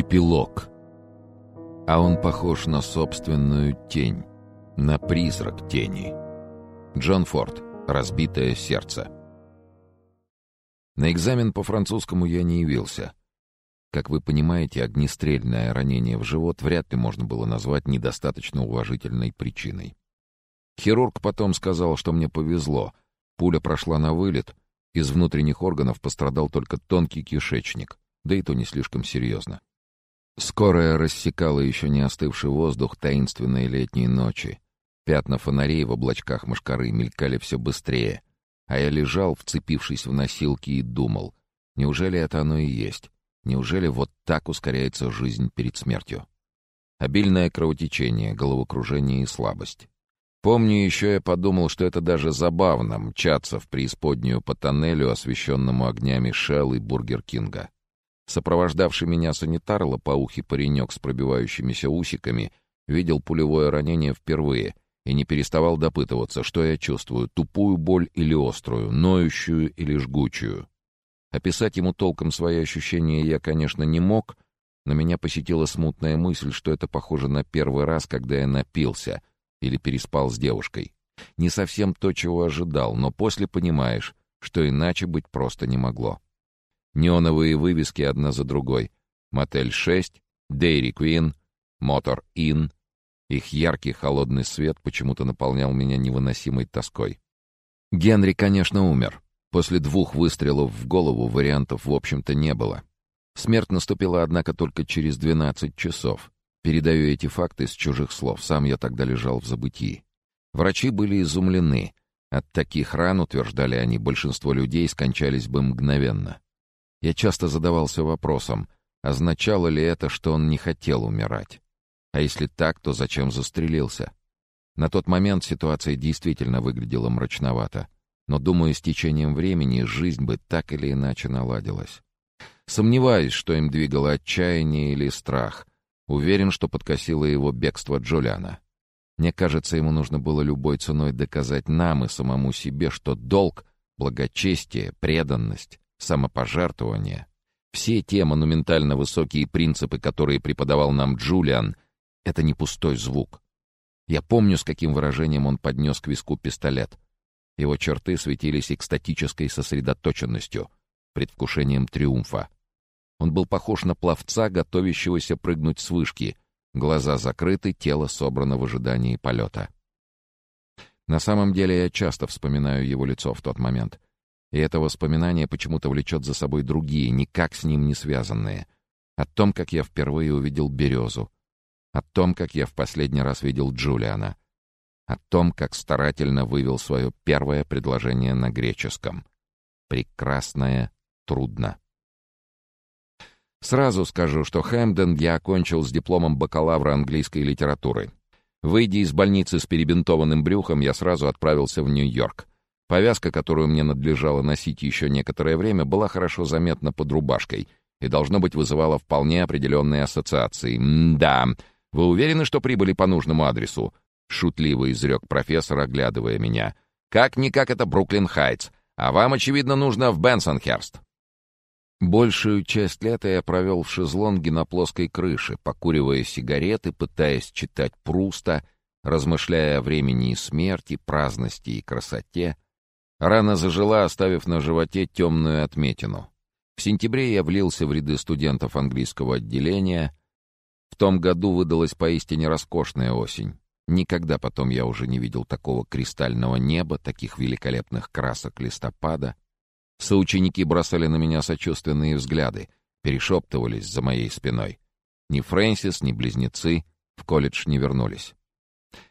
Эпилог. А он похож на собственную тень, на призрак тени. Джон Форд. Разбитое сердце. На экзамен по французскому я не явился. Как вы понимаете, огнестрельное ранение в живот вряд ли можно было назвать недостаточно уважительной причиной. Хирург потом сказал, что мне повезло. Пуля прошла на вылет, из внутренних органов пострадал только тонкий кишечник, да и то не слишком серьезно. Скорая рассекала еще не остывший воздух таинственной летней ночи. Пятна фонарей в облачках мошкары мелькали все быстрее, а я лежал, вцепившись в носилки, и думал, неужели это оно и есть? Неужели вот так ускоряется жизнь перед смертью? Обильное кровотечение, головокружение и слабость. Помню, еще я подумал, что это даже забавно — мчаться в преисподнюю по тоннелю, освещенному огнями Шелл и Бургер Кинга. Сопровождавший меня санитар, лопоухий паренек с пробивающимися усиками, видел пулевое ранение впервые и не переставал допытываться, что я чувствую, тупую боль или острую, ноющую или жгучую. Описать ему толком свои ощущения я, конечно, не мог, но меня посетила смутная мысль, что это похоже на первый раз, когда я напился или переспал с девушкой. Не совсем то, чего ожидал, но после понимаешь, что иначе быть просто не могло. Неоновые вывески одна за другой. Мотель 6, Дейри Квин, Мотор Inn. Их яркий холодный свет почему-то наполнял меня невыносимой тоской. Генри, конечно, умер. После двух выстрелов в голову вариантов, в общем-то, не было. Смерть наступила, однако, только через 12 часов. Передаю эти факты с чужих слов, сам я тогда лежал в забытии. Врачи были изумлены. От таких ран, утверждали они, большинство людей скончались бы мгновенно. Я часто задавался вопросом, означало ли это, что он не хотел умирать? А если так, то зачем застрелился? На тот момент ситуация действительно выглядела мрачновато, но, думаю, с течением времени жизнь бы так или иначе наладилась. Сомневаюсь, что им двигало отчаяние или страх. Уверен, что подкосило его бегство Джулиана. Мне кажется, ему нужно было любой ценой доказать нам и самому себе, что долг, благочестие, преданность самопожертвование, все те монументально высокие принципы, которые преподавал нам Джулиан, это не пустой звук. Я помню, с каким выражением он поднес к виску пистолет. Его черты светились экстатической сосредоточенностью, предвкушением триумфа. Он был похож на пловца, готовящегося прыгнуть с вышки. Глаза закрыты, тело собрано в ожидании полета. На самом деле я часто вспоминаю его лицо в тот момент — и это воспоминание почему-то влечет за собой другие, никак с ним не связанные. О том, как я впервые увидел березу. О том, как я в последний раз видел Джулиана. О том, как старательно вывел свое первое предложение на греческом. Прекрасное трудно. Сразу скажу, что Хэмден я окончил с дипломом бакалавра английской литературы. Выйдя из больницы с перебинтованным брюхом, я сразу отправился в Нью-Йорк. Повязка, которую мне надлежало носить еще некоторое время, была хорошо заметна под рубашкой и, должно быть, вызывала вполне определенные ассоциации. «Да, вы уверены, что прибыли по нужному адресу?» — шутливо изрек профессор, оглядывая меня. «Как-никак это Бруклин-Хайтс, а вам, очевидно, нужно в Бенсонхерст». Большую часть лета я провел в шезлонге на плоской крыше, покуривая сигареты, пытаясь читать Пруста, размышляя о времени и смерти, праздности и красоте — Рана зажила, оставив на животе темную отметину. В сентябре я влился в ряды студентов английского отделения. В том году выдалась поистине роскошная осень. Никогда потом я уже не видел такого кристального неба, таких великолепных красок листопада. Соученики бросали на меня сочувственные взгляды, перешептывались за моей спиной. Ни Фрэнсис, ни близнецы в колледж не вернулись.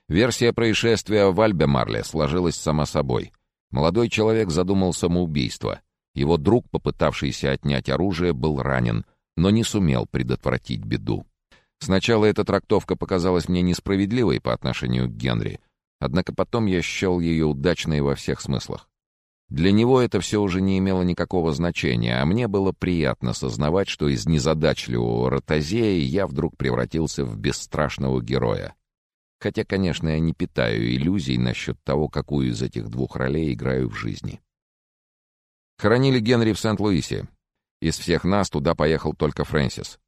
Версия происшествия в Альбемарле сложилась сама собой. Молодой человек задумал самоубийство. Его друг, попытавшийся отнять оружие, был ранен, но не сумел предотвратить беду. Сначала эта трактовка показалась мне несправедливой по отношению к Генри, однако потом я счел ее удачной во всех смыслах. Для него это все уже не имело никакого значения, а мне было приятно сознавать, что из незадачливого ротозея я вдруг превратился в бесстрашного героя. Хотя, конечно, я не питаю иллюзий насчет того, какую из этих двух ролей играю в жизни. Хоронили Генри в Сент-Луисе. Из всех нас туда поехал только Фрэнсис.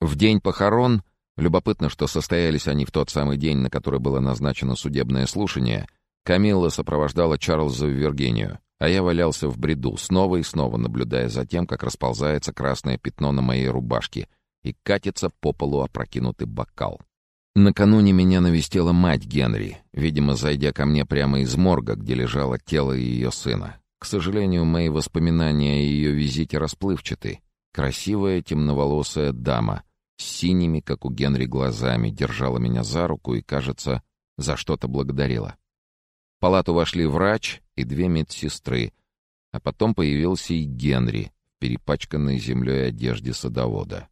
В день похорон, любопытно, что состоялись они в тот самый день, на который было назначено судебное слушание, Камилла сопровождала Чарльза в Виргинию, а я валялся в бреду, снова и снова наблюдая за тем, как расползается красное пятно на моей рубашке и катится по полу опрокинутый бокал. Накануне меня навестила мать Генри, видимо, зайдя ко мне прямо из морга, где лежало тело ее сына. К сожалению, мои воспоминания о ее визите расплывчаты. Красивая темноволосая дама с синими, как у Генри, глазами держала меня за руку и, кажется, за что-то благодарила. В палату вошли врач и две медсестры, а потом появился и Генри в перепачканной землей одежде садовода.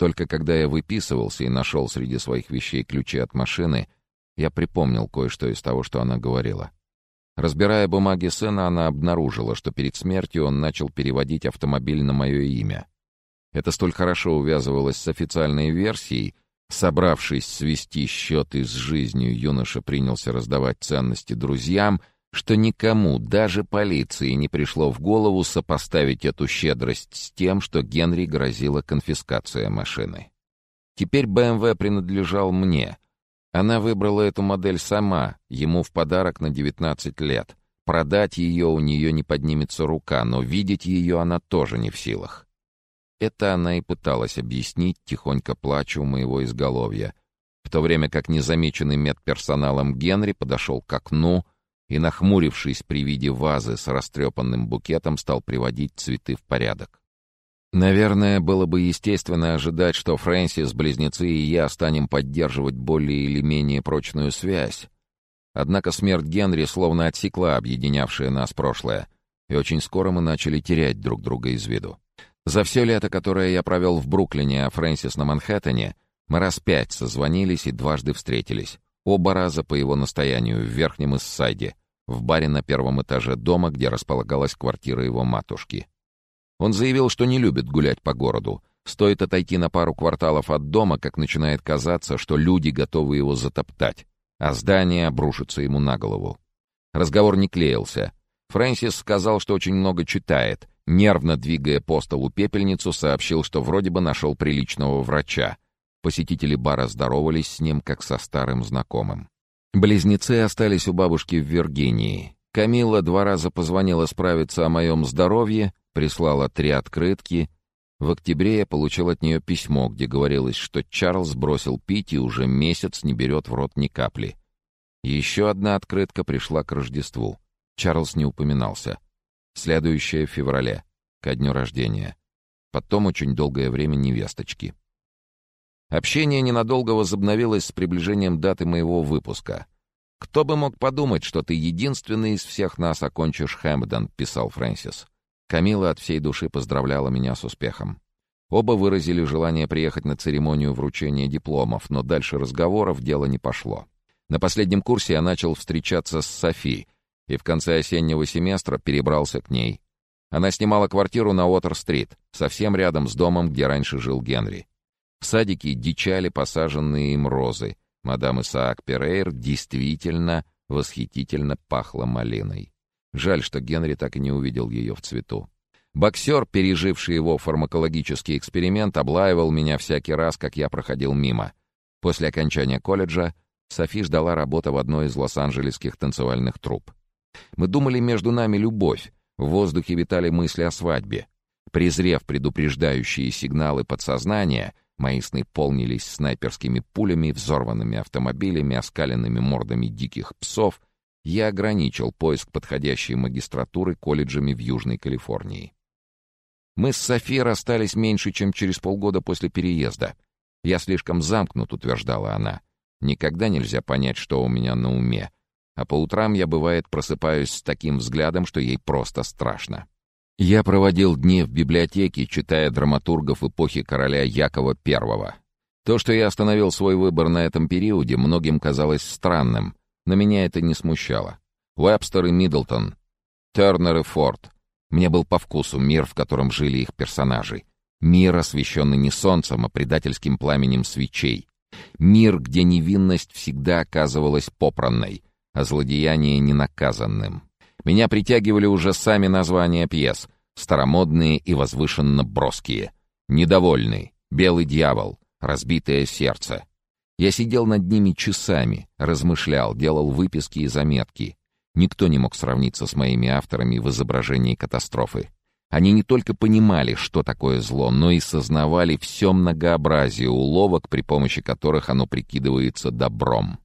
Только когда я выписывался и нашел среди своих вещей ключи от машины, я припомнил кое-что из того, что она говорила. Разбирая бумаги сына, она обнаружила, что перед смертью он начал переводить автомобиль на мое имя. Это столь хорошо увязывалось с официальной версией, Собравшись свести счеты с жизнью, юноша принялся раздавать ценности друзьям, что никому, даже полиции, не пришло в голову сопоставить эту щедрость с тем, что Генри грозила конфискация машины. Теперь БМВ принадлежал мне. Она выбрала эту модель сама, ему в подарок на 19 лет. Продать ее у нее не поднимется рука, но видеть ее она тоже не в силах. Это она и пыталась объяснить, тихонько плача у моего изголовья, в то время как незамеченный медперсоналом Генри подошел к окну и, нахмурившись при виде вазы с растрепанным букетом, стал приводить цветы в порядок. Наверное, было бы естественно ожидать, что Фрэнсис, близнецы и я станем поддерживать более или менее прочную связь. Однако смерть Генри словно отсекла объединявшее нас прошлое, и очень скоро мы начали терять друг друга из виду. За все лето, которое я провел в Бруклине, а Фрэнсис на Манхэттене, мы раз пять созвонились и дважды встретились. Оба раза по его настоянию в Верхнем Иссайде, в баре на первом этаже дома, где располагалась квартира его матушки. Он заявил, что не любит гулять по городу. Стоит отойти на пару кварталов от дома, как начинает казаться, что люди готовы его затоптать, а здание обрушится ему на голову. Разговор не клеился. Фрэнсис сказал, что очень много читает, Нервно двигая по столу пепельницу, сообщил, что вроде бы нашел приличного врача. Посетители бара здоровались с ним, как со старым знакомым. Близнецы остались у бабушки в Виргинии. Камила два раза позвонила справиться о моем здоровье, прислала три открытки. В октябре я получил от нее письмо, где говорилось, что Чарльз бросил пить и уже месяц не берет в рот ни капли. Еще одна открытка пришла к Рождеству. Чарльз не упоминался — Следующее в феврале, ко дню рождения. Потом очень долгое время невесточки. Общение ненадолго возобновилось с приближением даты моего выпуска. «Кто бы мог подумать, что ты единственный из всех нас окончишь Хэмпден», — писал Фрэнсис. Камила от всей души поздравляла меня с успехом. Оба выразили желание приехать на церемонию вручения дипломов, но дальше разговоров дело не пошло. На последнем курсе я начал встречаться с Софи, и в конце осеннего семестра перебрался к ней. Она снимала квартиру на Уотер-стрит, совсем рядом с домом, где раньше жил Генри. В садике дичали посаженные им розы. Мадам Исаак Перейр действительно восхитительно пахла малиной. Жаль, что Генри так и не увидел ее в цвету. Боксер, переживший его фармакологический эксперимент, облаивал меня всякий раз, как я проходил мимо. После окончания колледжа Софи ждала работа в одной из лос-анджелесских танцевальных труп. Мы думали, между нами любовь. В воздухе витали мысли о свадьбе. Презрев предупреждающие сигналы подсознания, мои сны полнились снайперскими пулями, взорванными автомобилями, оскаленными мордами диких псов. Я ограничил поиск подходящей магистратуры колледжами в Южной Калифорнии. Мы с Софи расстались меньше, чем через полгода после переезда. Я слишком замкнут, утверждала она. Никогда нельзя понять, что у меня на уме а по утрам я, бывает, просыпаюсь с таким взглядом, что ей просто страшно. Я проводил дни в библиотеке, читая драматургов эпохи короля Якова I. То, что я остановил свой выбор на этом периоде, многим казалось странным, но меня это не смущало. Уэбстер и Миддлтон, Тернер и Форд. Мне был по вкусу мир, в котором жили их персонажи. Мир, освещенный не солнцем, а предательским пламенем свечей. Мир, где невинность всегда оказывалась попранной — а злодеяние ненаказанным. Меня притягивали уже сами названия пьес, старомодные и возвышенно броские. «Недовольный», «Белый дьявол», «Разбитое сердце». Я сидел над ними часами, размышлял, делал выписки и заметки. Никто не мог сравниться с моими авторами в изображении катастрофы. Они не только понимали, что такое зло, но и сознавали все многообразие уловок, при помощи которых оно прикидывается добром.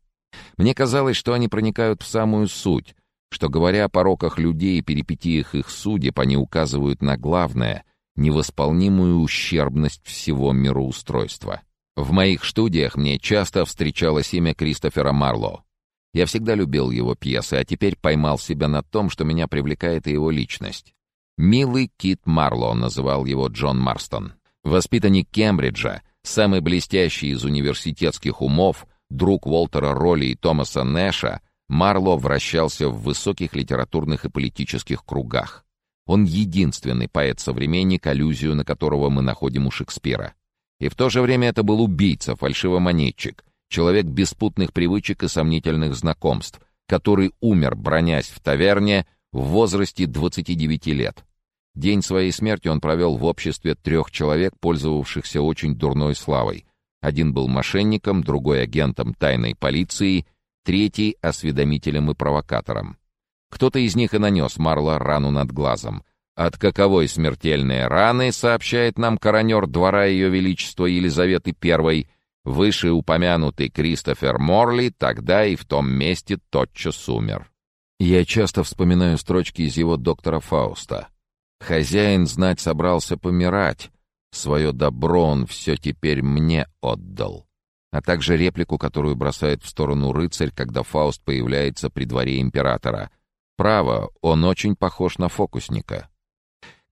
Мне казалось, что они проникают в самую суть, что, говоря о пороках людей и перипетиях их судеб, они указывают на главное — невосполнимую ущербность всего мироустройства. В моих студиях мне часто встречалось имя Кристофера Марло. Я всегда любил его пьесы, а теперь поймал себя на том, что меня привлекает и его личность. «Милый Кит Марло» называл его Джон Марстон. Воспитанник Кембриджа, самый блестящий из университетских умов, друг Уолтера Ролли и Томаса Нэша, Марло вращался в высоких литературных и политических кругах. Он единственный поэт-современник, аллюзию на которого мы находим у Шекспира. И в то же время это был убийца, фальшивомонетчик, человек беспутных привычек и сомнительных знакомств, который умер, бронясь в таверне, в возрасте 29 лет. День своей смерти он провел в обществе трех человек, пользовавшихся очень дурной славой. Один был мошенником, другой агентом тайной полиции, третий — осведомителем и провокатором. Кто-то из них и нанес Марло рану над глазом. От каковой смертельной раны, сообщает нам коронер двора Ее Величества Елизаветы I, вышеупомянутый Кристофер Морли тогда и в том месте тотчас умер. Я часто вспоминаю строчки из его доктора Фауста. «Хозяин знать собрался помирать. Свое добро он все теперь мне отдал». А также реплику, которую бросает в сторону рыцарь, когда Фауст появляется при дворе императора. «Право, он очень похож на фокусника».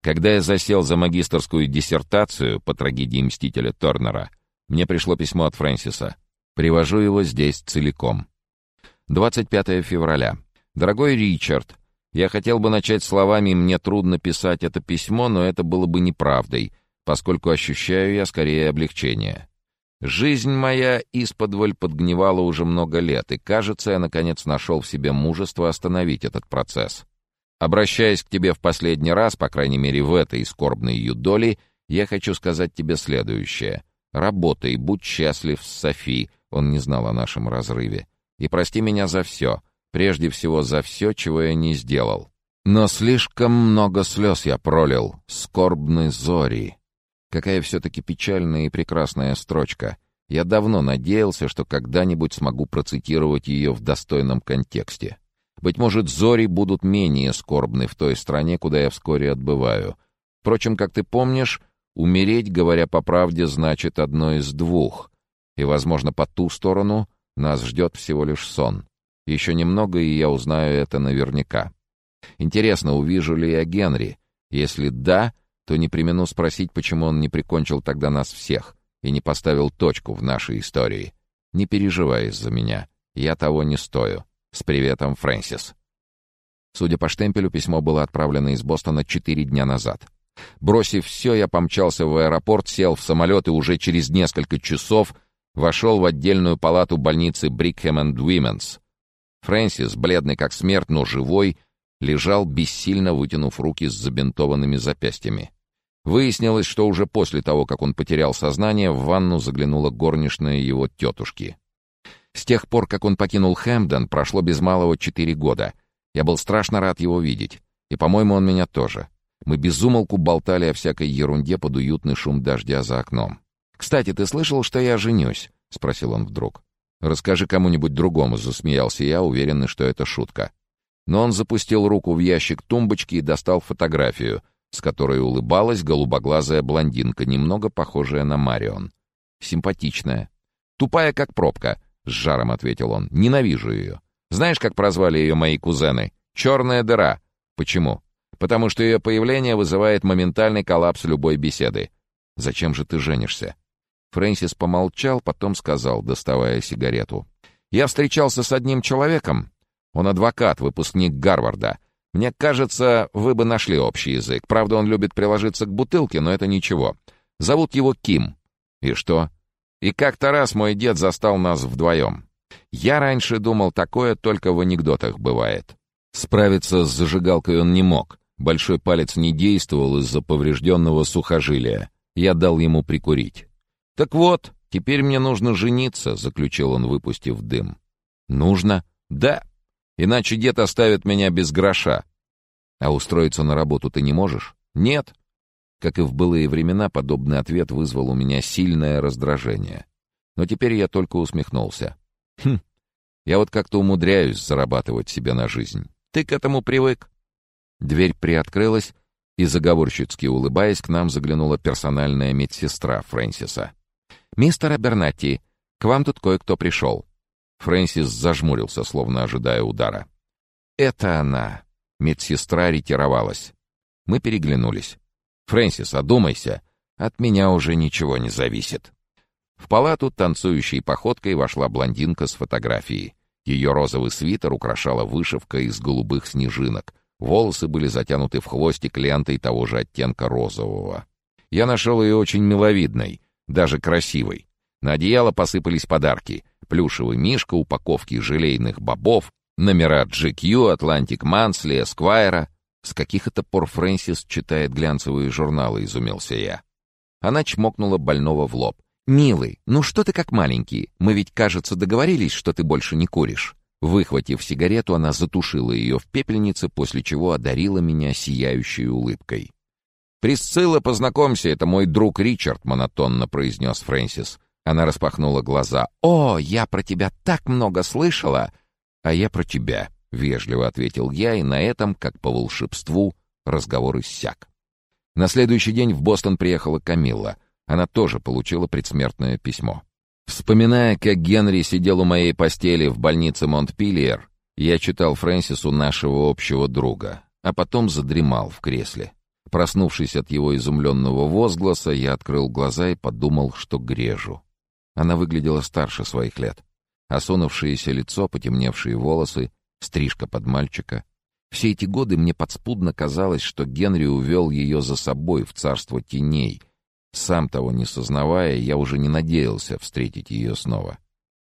Когда я засел за магистрскую диссертацию по трагедии Мстителя Торнера, мне пришло письмо от Фрэнсиса. Привожу его здесь целиком. 25 февраля. «Дорогой Ричард, я хотел бы начать словами «мне трудно писать это письмо», но это было бы неправдой, поскольку ощущаю я скорее облегчение. Жизнь моя исподволь подгнивала уже много лет, и, кажется, я, наконец, нашел в себе мужество остановить этот процесс. Обращаясь к тебе в последний раз, по крайней мере в этой скорбной юдоли, я хочу сказать тебе следующее. Работай, будь счастлив с Софи, он не знал о нашем разрыве, и прости меня за все — Прежде всего за все, чего я не сделал. Но слишком много слез я пролил, скорбной зори. Какая все-таки печальная и прекрасная строчка. Я давно надеялся, что когда-нибудь смогу процитировать ее в достойном контексте. Быть может, зори будут менее скорбны в той стране, куда я вскоре отбываю. Впрочем, как ты помнишь, умереть, говоря по правде, значит одно из двух. И, возможно, по ту сторону нас ждет всего лишь сон. Еще немного, и я узнаю это наверняка. Интересно, увижу ли я Генри? Если да, то не примену спросить, почему он не прикончил тогда нас всех и не поставил точку в нашей истории. Не переживай из-за меня. Я того не стою. С приветом, Фрэнсис. Судя по штемпелю, письмо было отправлено из Бостона четыре дня назад. Бросив все, я помчался в аэропорт, сел в самолет и уже через несколько часов вошел в отдельную палату больницы Брикхэм энд Уименс, Фрэнсис, бледный как смерть, но живой, лежал, бессильно вытянув руки с забинтованными запястьями. Выяснилось, что уже после того, как он потерял сознание, в ванну заглянула горничная его тетушки. С тех пор, как он покинул Хэмпден, прошло без малого четыре года. Я был страшно рад его видеть. И, по-моему, он меня тоже. Мы безумолку болтали о всякой ерунде под уютный шум дождя за окном. «Кстати, ты слышал, что я женюсь?» — спросил он вдруг. «Расскажи кому-нибудь другому», — засмеялся я, уверенный, что это шутка. Но он запустил руку в ящик тумбочки и достал фотографию, с которой улыбалась голубоглазая блондинка, немного похожая на Марион. Симпатичная. «Тупая, как пробка», — с жаром ответил он. «Ненавижу ее. Знаешь, как прозвали ее мои кузены? Черная дыра. Почему? Потому что ее появление вызывает моментальный коллапс любой беседы. Зачем же ты женишься? Фрэнсис помолчал, потом сказал, доставая сигарету. «Я встречался с одним человеком. Он адвокат, выпускник Гарварда. Мне кажется, вы бы нашли общий язык. Правда, он любит приложиться к бутылке, но это ничего. Зовут его Ким. И что? И как-то раз мой дед застал нас вдвоем. Я раньше думал, такое только в анекдотах бывает. Справиться с зажигалкой он не мог. Большой палец не действовал из-за поврежденного сухожилия. Я дал ему прикурить. «Так вот, теперь мне нужно жениться», — заключил он, выпустив дым. «Нужно?» «Да. Иначе дед оставит меня без гроша». «А устроиться на работу ты не можешь?» «Нет». Как и в былые времена, подобный ответ вызвал у меня сильное раздражение. Но теперь я только усмехнулся. «Хм, я вот как-то умудряюсь зарабатывать себе на жизнь. Ты к этому привык?» Дверь приоткрылась, и, заговорщицки улыбаясь, к нам заглянула персональная медсестра Фрэнсиса. «Мистер Абернатти, к вам тут кое-кто пришел». Фрэнсис зажмурился, словно ожидая удара. «Это она!» Медсестра ретировалась. Мы переглянулись. «Фрэнсис, одумайся. От меня уже ничего не зависит». В палату танцующей походкой вошла блондинка с фотографией. Ее розовый свитер украшала вышивка из голубых снежинок. Волосы были затянуты в хвостик лентой того же оттенка розового. Я нашел ее очень миловидной, даже красивой. На одеяло посыпались подарки. Плюшевый мишка, упаковки желейных бобов, номера GQ, Atlantic Monthly, Esquire. С каких это пор Фрэнсис читает глянцевые журналы, изумился я. Она чмокнула больного в лоб. «Милый, ну что ты как маленький? Мы ведь, кажется, договорились, что ты больше не куришь». Выхватив сигарету, она затушила ее в пепельнице, после чего одарила меня сияющей улыбкой. «Присцилла, познакомься, это мой друг Ричард», — монотонно произнес Фрэнсис. Она распахнула глаза. «О, я про тебя так много слышала!» «А я про тебя», — вежливо ответил я, и на этом, как по волшебству, разговор иссяк. На следующий день в Бостон приехала Камилла. Она тоже получила предсмертное письмо. Вспоминая, как Генри сидел у моей постели в больнице Монтпильер, я читал Фрэнсису нашего общего друга, а потом задремал в кресле. Проснувшись от его изумленного возгласа, я открыл глаза и подумал, что грежу. Она выглядела старше своих лет. Осунувшееся лицо, потемневшие волосы, стрижка под мальчика. Все эти годы мне подспудно казалось, что Генри увел ее за собой в царство теней — сам того не сознавая, я уже не надеялся встретить ее снова.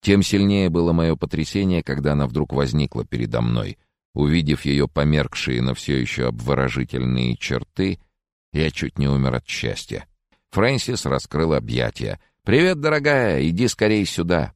Тем сильнее было мое потрясение, когда она вдруг возникла передо мной. Увидев ее померкшие, но все еще обворожительные черты, я чуть не умер от счастья. Фрэнсис раскрыл объятия. «Привет, дорогая, иди скорее сюда!»